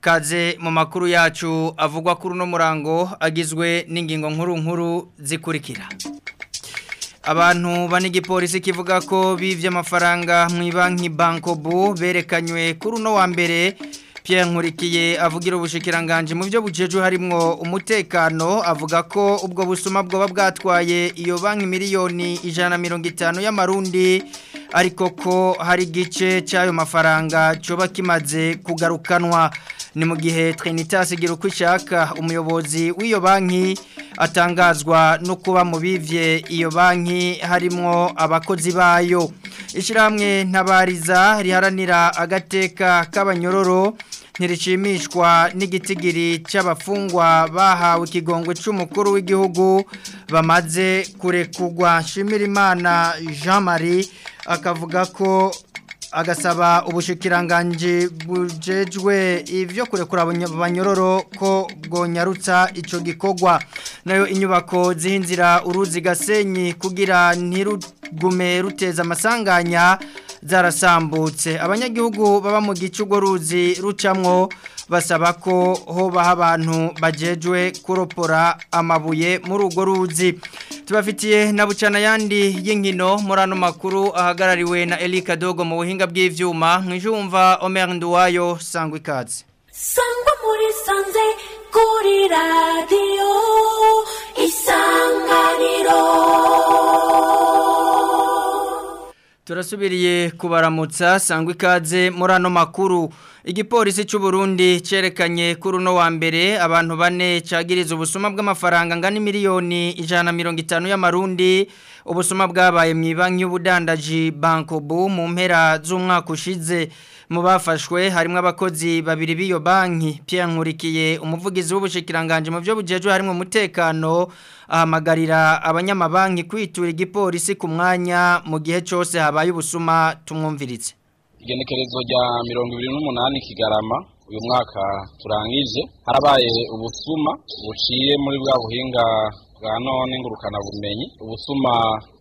kaze mu makuru yacu avugwa kuri uno murango agizwe n'ingingo nkuru nkuru zikurikira abantu bane igipolisi kivuga ko bibye amafaranga mu ibanki bankobu berekanywe kuri uno wa mbere Pierre Nkurikiye avugira ubushikiranganje mu byo bujeje harimo umutekano avuga ko ubwo busuma bwoba bwatwaye iyo banki miliyoni 150 y'amarundi ariko ko hari igice cy'ayo mafaranga cyoba kimaze kugarukanwa ni mu gihe Trinitas igira uko ishaka umuyobozi w'iyo banki atangazwa no kuba mu bivye iyo banki harimo abakozi bayo ishyirahamwe ntabariza riharanira agateka k'abanyororo ntirishimishwa n'igitigiri cy'abafungwa bahawe ikigongwe cy'umukuru w'igihugu bamaze kurekugwa shimira imana jean marie akavuga ko agasaba ubushikiranganje bujejwe ivyo kurekura abanyororo ko bwonyarutsa ico gikogwa nayo inyubako zihinzira uruzi gasenyi kugira ntirugume ruteza amasanganya zarasambutse abanyagihugu baba mu gice urwo ruzi rucamwo basaba ko hoba abantu bajejwe kuropora amabuye muri urwo ruzi tubafitiye na bucana yandi y’ingino muri ano makuru ahagarariwe na Elika Dogo mu buhinga bw'ivyuma mwijumva Omer Nduwayo sangwa ikaze sangwa muri sanze kuri radio isanganiro turasubiriye kubaramutsa sangwa ikaze muri makuru igipolisi cy'u Burundi cyerekanye kuri uno wa mbere abantu bane cyagirize ubusuma bw'amafaranga angana miliyoni ijana mirongo itanu y'amarundi ubusuma bwabaye mu ibanki y'ubudandaji bankobu mu mpera z'umwaka ushize mu bafashwe harimo abakozi babiri b'iyo banki Pierre Nkurikiye umuvugizi w'ubushikiranganje mu byo bujejwe harimo umutekano ahamagarira abanyamabanki kwitura igipolisi ku mwanya mu gihe cyose habaye ubusuma tumwumviritse igenekerezo rya mirongo ibiri n'umunani kigarama uyu mwaka turangije harabaye ubusuma buciye muri bwa buhinga bwa none ngurukanabumenyi ubusuma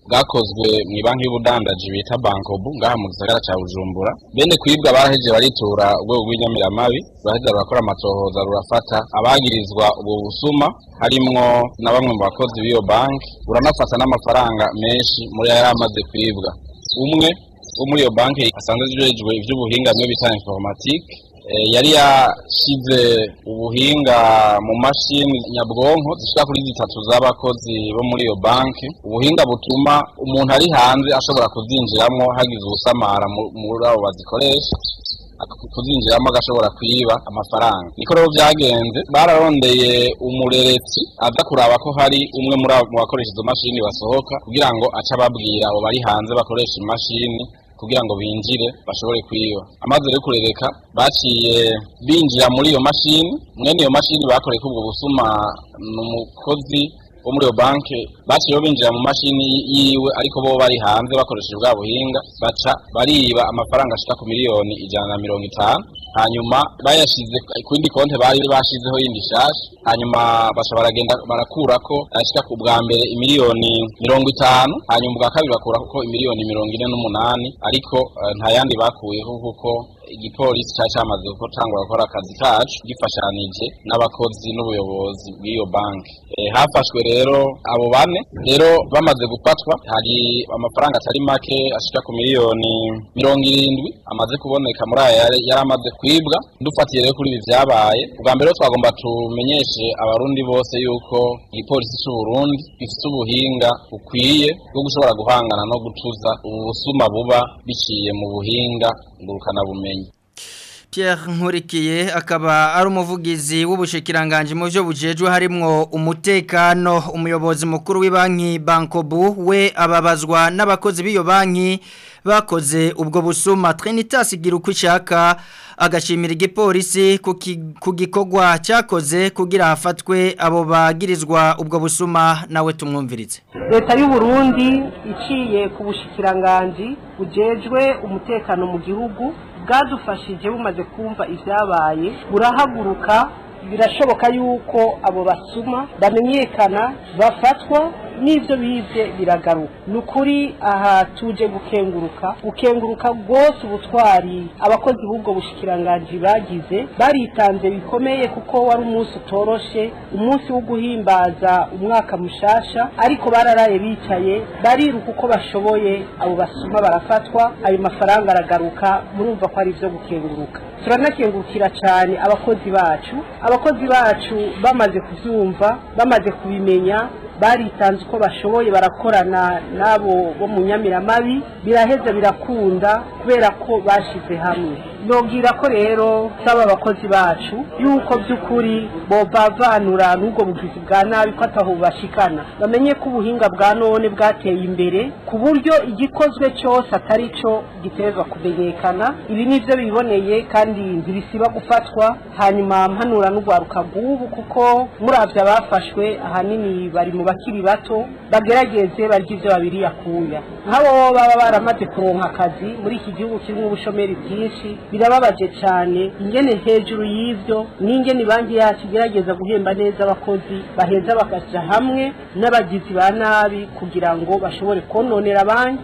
bwakozwe mu ibanki y'ubudandaji bita bankobu ngaha mu gisagara cya bujumbura bene kwibwa baheje baritura urwego rw'inyamiramabi baraheza barakora amatohoza rurafata abagirizwa ubwo busuma harimwo na bamwe mu bakozi b'iyo banki uranafata n'amafaranga menshi muri yari amaze kwibwa umwe wo muri iyo banki asanzwe ajejwe iby'ubuhinga n'iyo bita informatike eh, yari yashyize ubuhinga mu mashini nyabwonko zishyira kuri zitatu z'abakozi bo muri iyo banki ubuhinga butuma umuntu ari hanze ashobora kuzinjiramo hagize ubusamara muri abo bazikoresha kuzinjiramo agashobora kuyiba amafaranga niko rero byagenze bararondeye umureretsi aza kuraba ko hari umwe mu bakoresha izo mashini basohoka kugira ngo ace ababwira abo bari hanze bakoresha imashini kugira ngo binjire bashobore kwiba amaze rero kurereka baciye binjira muri iyo mashini mwene iyo mashini bakoreye ko ubwo busuma ni umukozi bo muri iyo banki bashyiriyeho binjira mu mashini yiwe ariko bo bari hanze bakoresheje bwa buhinga baca bariba amafaranga ashika ku miliyoni ijana na mirongo itanu hanyuma bayashyize ku yindi konti bari bashyizeho yindi nshyashya hanyuma baca baragenda barakura ko ashika ku bwa mbere miliyoni mirongo itanu hanyuma ubwa kabiri kuko miliyoni mirongo ine n'umunani ariko eh, nta yandi bakuyeho kuko igipolisi cyari cyamaze gutangura gukora akazi kacu gifashanije n'abakozi n'ubuyobozi bw'iyo banki eh, hafashwe rero abo bane rero bamaze gufatwa hari amafaranga atari make ashika ku miliyoni mirongo irindwi amaze kuboneka muri aya yari amaze kwibwa dufatiye rero kuri ibi byabaye ubwa mbere twagomba tumenyeshe abarundi bose yuko igipolisi cy'uburundi gifite ubuhinga bukwiye bwo gushobora guhangana no gutuza ubusuma buba biciye mu buhinga ngurukanabumenyi Pierre Nkurikiye akaba ari umuvugizi w'ubushikiranganje mu byo bujejwe harimo umutekano umuyobozi mukuru w'ibanki Bankobu we ababazwa n'abakozi b'iyo banki bakoze ubwo busuma Trinitas uko ishaka agashimira igipolisi ku gikorwa cyakoze kugira hafatwe abo bagirizwa ubwo busuma nawe tumwumviritse leta y'u Burundi iciye ku bushikiranganje bujejwe umutekano mu gihugu bwadufashije bumaze kumva ibyabaye burahaguruka birashoboka yuko abo basuma bamenyekana bafatwa n'ibyo bibye biragaruka ni ukuri aha tuje gukenguruka gukenguruka rwose ubutwari abakozi b'ubwo bushikiranganji bagize baritanze bikomeye kuko wari umunsi utoroshe umunsi wo guhimbaza umwaka mushasha ariko bararaye bicaye bariruka uko bashoboye abo basuma barafatwa ayo mafaranga aragaruka murumva ko ari ibyo gukenguruka turanakengukira cyane abakozi bacu abakozi bacu bamaze kubyumva bamaze kubimenya baritanze uko bashoboye barakorana n'abo bo mu nyamiramabi biraheza birakunda kubera ko bashyize hamwe nongera ko rero saba abakozi bacu yuko by'ukuri bobavanura n'ubwo bugizi bwa nabi ko ataho bubashikana bamenye ko ubuhinga bwa none bwateye imbere ku buryo igikozwe cyose atari cyo giteza kumenyekana ibi ni byo biboneye kandi ntibisiba gufatwa hanyuma mpanura n'urwaruka rw'ubu kuko murabya bafashwe ahanini bari mu bakiri bato bagerageze barya ibyo babiri akuya nk'abo baba baramaze kuronka akazi muri iki gihugu kirimo ubushomeri bwinshi birababaje cyane ingene hejuru y'ibyo n'ingene banki yacu igerageza guhemba neza abakozi baheza bakaja hamwe n'abagizi ba nabi kugira ngo bashobore kononera banki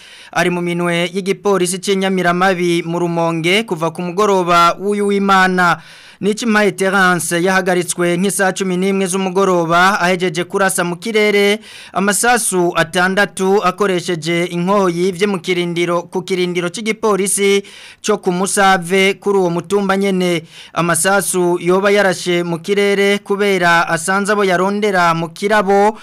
ari mu minwe y'igipolisi cy'inyamiramabi mu rumonge kuva ku mugoroba w'uyu w'imana n'ikimaye Terence yahagaritswe nk'isaha cumi n'imwe z'umugoroba ahejeje kurasa mu kirere amasasu atandatu akoresheje inkoyi bye mu kirindiro ku kirindiro cy'igipolisi cyo ku kuri uwo mutumba nyine amasasu amasasu yoba yarashe mu kirere kubera asanze abo yarondera mu kirabo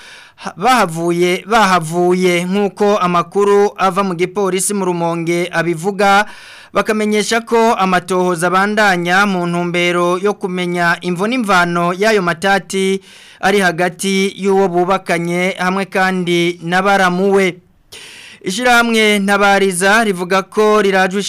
bahavuye bahavuye nk'uko amakuru ava mu gipolisi mu rumonge abivuga bakamenyesha ko amatohoza abandanya mu ntumbero yo kumenya imvune imvano y'ayo matati ari hagati y'uwo bubakanye hamwe kandi n'abaramuwe Ishiramwe nabariza rivuga ko rirajwe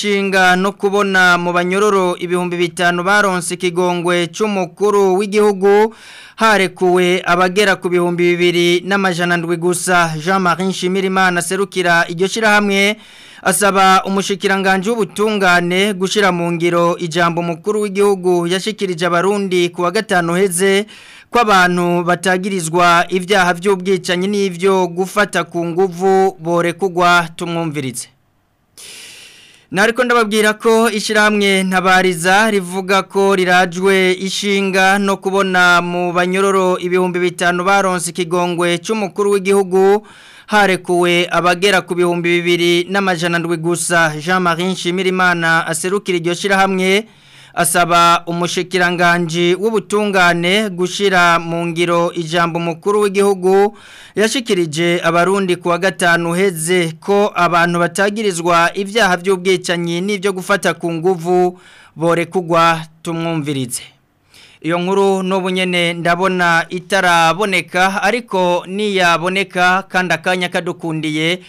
no kubona mu banyororo ibihumbi bitanu baronse ikigongwe cy'umukuru w'igihugu harekuwe abagera ku bihumbi bibiri n'amajana ndwi gusa Jean Marie Nshimirimana aserukira iryo shirahamwe asaba umushikiranganje w'ubutungane gushira mu ngiro ijambo mukuru w'igihugu yashikirije abarundi kuwa gatano heze kw’abantu batagirizwa ibyaha by'ubwicanyi n'ibyo gufata ku nguvu kugwa tumwumviritse Nariko ndababwira ko ishiramwe ntabariza rivuga ko rirajwe ishinga no kubona mu banyororo ibihumbi bitanu baronse ikigongwe cy'umukuru w'igihugu harekuwe abagera ku bihumbi bibiri n'amajana ndwi gusa jean marie nshimirimana aserukira iryo shyirahamwe asaba umushyikirangajwi w'ubutungane gushyira mu ngiro ijambo mukuru w'igihugu yashikirije abarundi kuwa wa gatanu uheze ko abantu batagirizwa ibyaha by'ubwicanyi n'ibyo gufata ku nguvu bore kugwa tumwumvirize iyo nkuru n'ubunyene ndabona itaraboneka ariko niyaboneka kandi akanya kadukundiye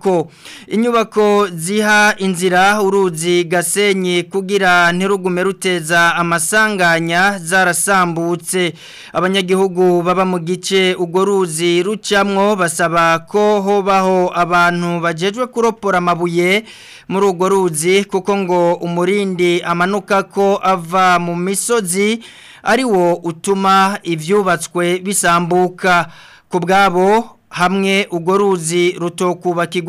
ko. inyubako ziha inzira uruzi gasenyi kugira ntirugume ruteza amasanganya zarasambutse abanyagihugu baba mu gice urwo ruzi rucamwo basaba ko hobaho abantu bajejwe kuropora amabuye muri urwo ruzi kuko ngo umurindi amanuka ko ava mu misozi ariwo utuma ibyubatswe bisambuka ku bwabo hamwe ugo ruzi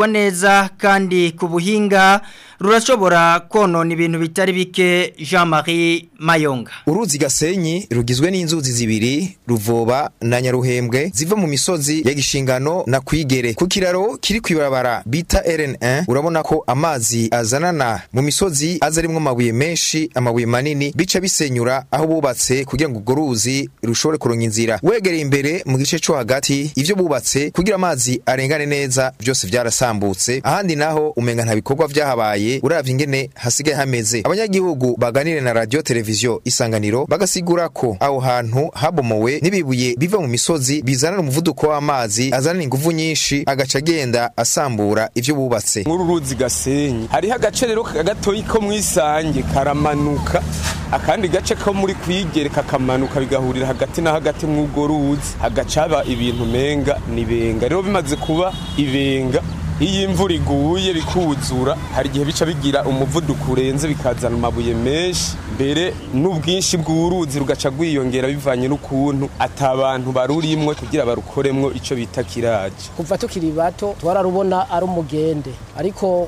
neza kandi ku buhinga rurashobora konona ibintu bitari bike jean marie mayonga uruzi gasenyi rugizwe n'inzuzi zibiri ruvoba na nyaruhembwe ziva mu misozi ya gishingano na kwigere ku kiraro kiri ku ibarabara bita rn urabona ko amazi azanana mu misozi aza arimo amabuye menshi amabuye manini bica bisenyura aho bubatse kugira ngo urwo ruzi rushobore kuronga inzira wegereye imbere mu gice cyo hagati ibyo bubatse kugira amazi arengane neza byose byarasambutse ahandi naho umenga nta bikorwa byahabaye ubaye uravye ingene hasigaye hameze abanyagihugu baganire na radio televiziyo isanganiro bagasigura ko aho hantu habomowe n'ibibuye biva mu misozi bizanana umuvuduko w'amazi azanana inguvu nyinshi agaca agenda asambura ivyo bubatse muri uruzi gasenyi hariho agace rero gatoyi ko mwisange karamanuka akandi gace ko muri kwigere kakamanuka bigahurira hagati na hagati mw'ubwo ruzi hagacaba ibintu menga ni benga rero bimaze kuba ibenga iyo imvura iguye bikuzura hari igihe bica bigira umuvuduko urenze bikazana amabuye menshi mbere n'ubwinshi bw'uruzi rugaca rwiyongera bivanye n'ukuntu atabantu barurimwe kugira barukoremwo icyo bita kiraje kuva tukiri bato twararubona ari umugende ariko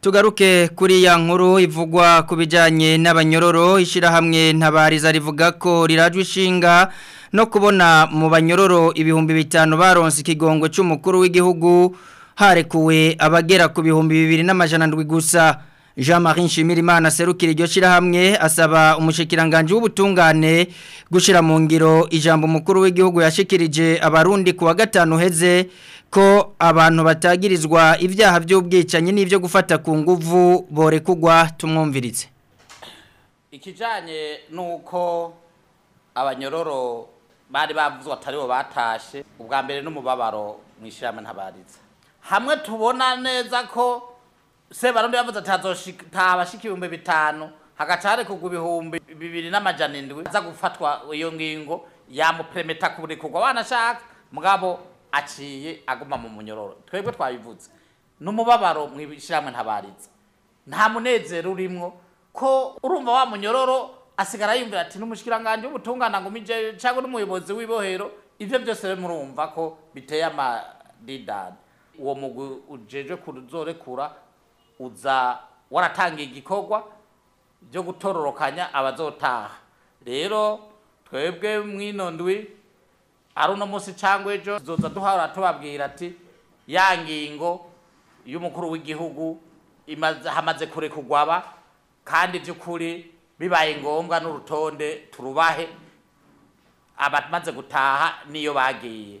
tugaruke kuri ya nkuru ivugwa ku bijyanye n'abanyororo ishyirahamwe ntabariza rivuga ko rirajwe ishinga no kubona mu banyororo ibihumbi bitanu baronse ikigongo cy'umukuru w'igihugu harekuwe abagera ku bihumbi bibiri n'amajana ndwi gusa Jean-Marie Nshimirimana aserukira iryo shirahamwe asaba umushikiranganje w'ubutungane gushira mu ngiro ijambo mukuru w'igihugu yashikirije abarundi kuwa gatanu heze ko abantu batagirizwa ibyaha by'ubwicanyi n'ibyo gufata ku nguvu borekugwa tumwumviritse ikijanye nuko abanyororo bari bavuzwe atari batashe ubwa mbere n'umubabaro mu ishyirahamwe ntabaritsa hamwe tubona neza ko sebarundi yavuze ati ntabashika ibihumbi bitanu hagacare kugwa ibihumbi bibiri n'amajana indwi aza gufatwa iyo ngingo yamupremeta kurekurwa wanashaka mugabo aciye aguma mu munyororo twebwe twabivuze n'umubabaro mw'ishyirahamwe ntabaritse nta munezero urimwo ko urumva wa munyororo asigara yumvira ati n'umushikiranganji w'ubutungana ngo mije cyangwa n'umuyobozi w'ibohero ivyo byose murumva ko biteye amaridani uwo mugwi ujejwe kuzorekura uza waratangiye igikorwa byo gutororokanya abazotaha rero twebwe mwinondwi ndwi ari uno munsi cyangwa ejo tuzoza duhora tubabwira ati ya ngingo y'umukuru w'igihugu hamaze kure kugwaba kandi by'ukuri bibaye ngombwa n'urutonde turubahe abamaze gutaha niyo bagiye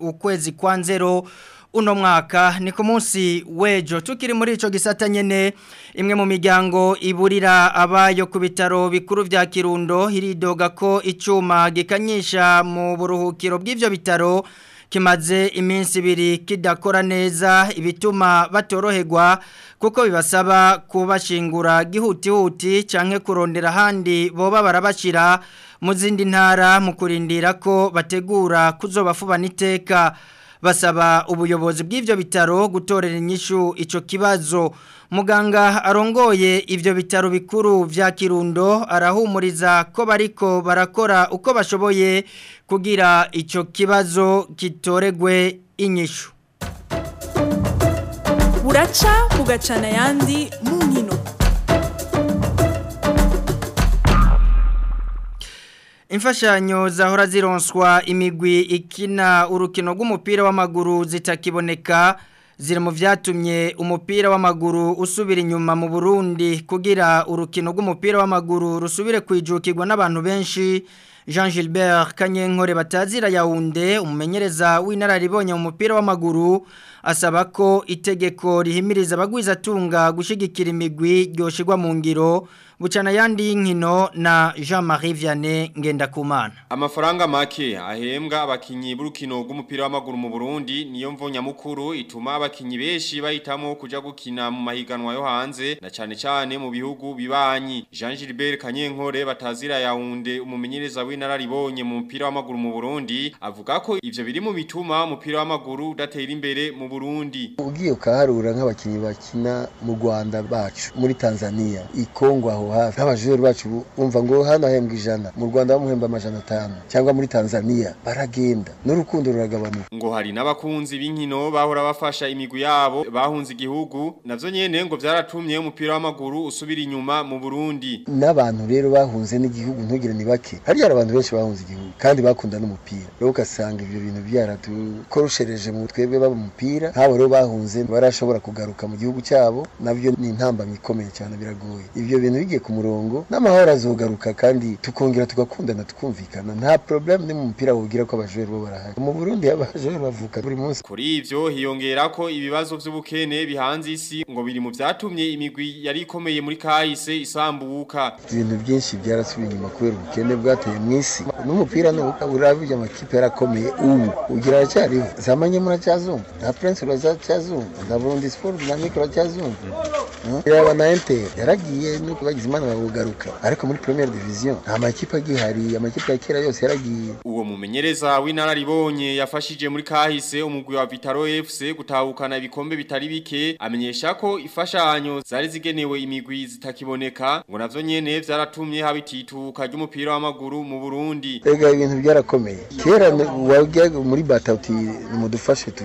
ukwezi kwa nzero uno mwaka ni ku munsi w'ejo tukiri muri icyo gisata nyine imwe mu miryango iburira abayo ku bitaro bikuru bya kirundo hiridoga ko icyuma gikanyisha mu buruhukiro bw'ibyo bitaro kimaze iminsi ibiri kidakora neza ibituma batorohegwa kuko bibasaba kubashingura gihutihuti cyangwa kurondera ahandi boba barabashyira mu zindi ntara mu kurindira ko bategura kuzobafubana iteka basaba ubuyobozi bw'ibyo bitaro gutorera inyishu icyo kibazo muganga arongoye ibyo bitaro bikuru bya kirundo arahumuriza ko bariko barakora uko bashoboye kugira icyo kibazo kitoregwe inyishu buraca bugacana ayandi mu nkino Infashanyo zahora zironswa imigwi ikina urukino rw'umupira w'amaguru zitakiboneka ziri mu byatumye umupira w'amaguru usubira inyuma mu burundi kugira urukino rw'umupira w'amaguru rusubire kwijukirwa n'abantu benshi jean gilbert kanyenkore batazira wunde umumenyereza w'inararibonye mu mupira w'amaguru asaba ko itegeko rihimiriza abagwiza atunga gushyigikira imigwi ryoshirwa mu ngiro bucana yandi y'inkino na Jean Marie Vianney kumana amafaranga make ahembwa abakinyi b'urukino rw'umupira w'amaguru mu Burundi niyo mvo nyamukuru ituma abakinyi benshi bahitamo kuja gukina mu mahiganwa yo hanze na cyane cyane mu bihugu bibanyi Jean Gilbert Kanyenkore batazira yaunde umumenyereza w'inararibonye mu mupira w'amaguru mu Burundi avuga ko ivyo biri mu bituma umupira w'amaguru udatera imbere mu Burundi ugiye ukaharura nk'abakinnyi bakina mu Rwanda bacu muri Tanzania ikongo aho hafi abajureri bacu bumva ngo hano ahembwa ijana mu Rwanda bamuhemba amajana atanu cyangwa muri Tanzania baragenda n'urukundo ruragabanuka ngo hari n'abakunzi b'inkino bahora bafasha imigwi yabo bahunze igihugu navyo nyine ngo byaratumye umupira w'amaguru usubira inyuma mu Burundi n'abantu rero bahunze n'igihugu ntugire ni bake hari abantu benshi bahunze igihugu kandi bakunda n'umupira rero ugasanga ibyo bintu byaradukoroshereje mu twebwe baba umupira bahungira haba rero bahunze barashobora kugaruka mu gihugu cyabo nabyo ni intambamyi ikomeye cyane biragoye ibyo bintu bigiye ku murongo n'amahoro azogaruka kandi tukongera tugakundana tukumvikana nta problème ni mu mupira wubwira ko abajura bo barahari mu Burundi abajura bavuka buri munsi kuri ibyo hiyongera ko ibibazo by'ubukene bihanze isi ngo biri mu byatumye imigwi yari ikomeye muri kahise isambuka ibintu byinshi byarasubiye inyuma kubera ubukene bwateye mu isi n'umupira n'ubukabura amakipe yarakomeye ubu ugira cyariho zamanye muracyazumva C'est un un de la micro micro iraba na enteri yaragiye nuko bagize imana babugaruka ariko muri premier division nta makipe agihari amakipe ya kera yose yaragiye uwo mumenyereza w'inararibonye yafashije muri kahise umugwi wa Vitaro FC gutahukana ibikombe bitari bike amenyesha ko ifashanyo zari zigenewe imigwi zitakiboneka ngo navyo nyene vyaratumye haba itituka ry'umupira w'amaguru mu Burundi ega ibintu byarakomeye kera wajyaga muri batauti mudufashe tu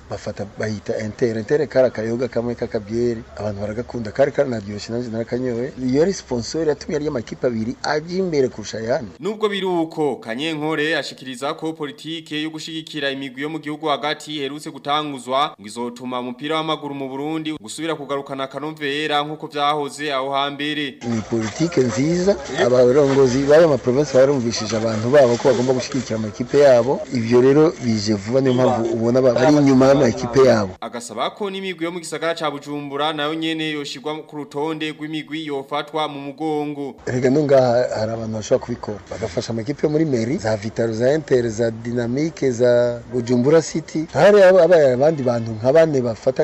bafata bayita enteri enteri kari akayoga kamwe k'akabyeri abantu baragakunda kari karanaryoshye nanjye narakanyoye iyo ari sponsor yatumye ariyo amakipe abiri ajya imbere kurusha ayandi nubwo biri uko kanyenkore ashikiriza ko politiki yo gushigikira imigwi mu gihugu hagati iherutse gutanguzwa ngizotuma umupira w'amaguru mu Burundi gusubira kugarukana akanovera nkuko byahoze aho hambere ni politike nziza abarongozi b'ayo ma province barumvishije abantu babo ko bagomba gushigikira amakipe yabo ibyo rero bije vuba niyo mpamvu ubona bari inyuma y'amakipe yabo agasaba ko n'imigwi yo mu gisagara cya Bujumbura nayo nyene yoshirwa ku rutonde rw'imigwi yofatwa mu mugongo rega no hari abantu bashobora kubikora bagafasha amakipe yo muri meri za Vitaro za Inter za Dynamique za bujumbura city hari abandi bantu nka bane bafata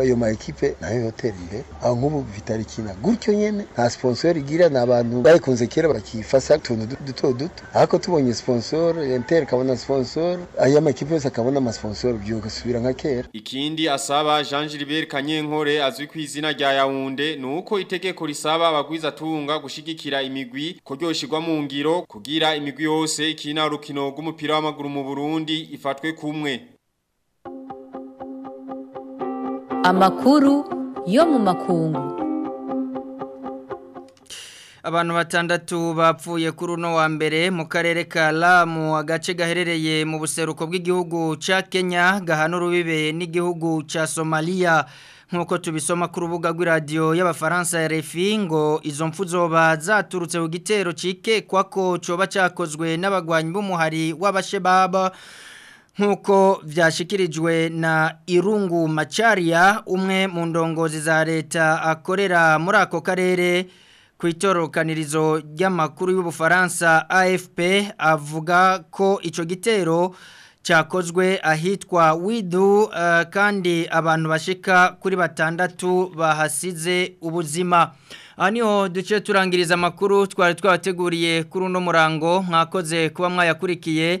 ayo ma equipe nayo hoteli imbere aho nk'ubu vitarikina gutyo nyene nta sponsor igira ni abantu bayikunze kera bakifasa utuntu duto duto ariko tubonye sponsor inter kabona sponsor aya ma equipe yose akabona ama sponsor byugasubira nka kera ikindi asaba Jean Gilbert Kanyenkore azwi ku izina rya Yaounde nuko itegeko risaba abagwiza tunga gushyigikira imigwi ko mu ngiro kugira imigwi yose ikina rukino rw'umupira w'amaguru mu Burundi ifatwe twe kumwe amakuru yo mu makungu abantu batandatu bapfuye kuri uno wa mbere mu karere ka Lamu agace gaherereye mu buseruko bw'igihugu cya Kenya gahana urubibe n'igihugu cya Somalia nkuko tubisoma ku rubuga rw'iradiyo y'abafaransa ya refi ngo izo mfu zoba zaturutse ku gitero cikekwa ko coba cakozwe n'abagwanyi b'umuhari w'abashebaba nk'uko byashyikirijwe na irungu Macharia umwe mu ndongozi za leta akorera muri ako karere ku itorokanirizo ry'amakuru y'ubufaransa afp avuga ko icyo gitero cyakozwe ahitwa widu eh, kandi abantu bashika kuri batandatu bahasize ubuzima aha niho duce turangiriza amakuru twari twabateguriye kuri uno murango mwakoze kuba mwayakurikiye